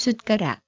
숫가락